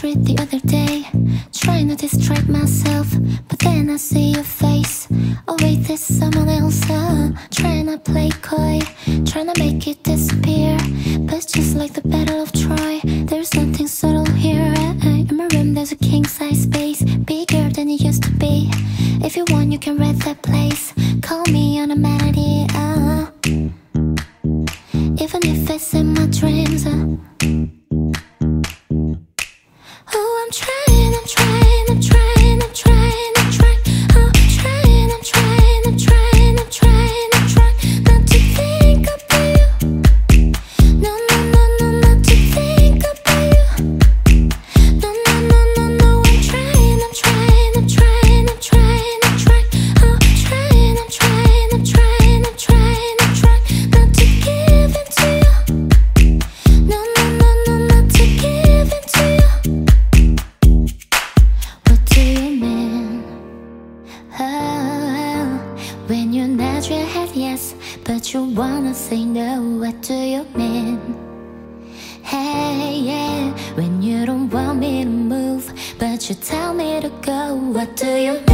street the other day, trying to distract myself, but then I see your face. Oh wait, there's someone else. Uh, trying to play coy, trying to make it disappear. But just like the Battle of Troy, there's nothing subtle here. In my room, there's a king size space, bigger than it used to be. If you want, you can rent that place. Call me on a melody. Uh, even if it's in my dreams. Oh, when you nod your head yes, but you wanna say no. What do you mean? Hey, yeah, when you don't want me to move, but you tell me to go. What do you mean?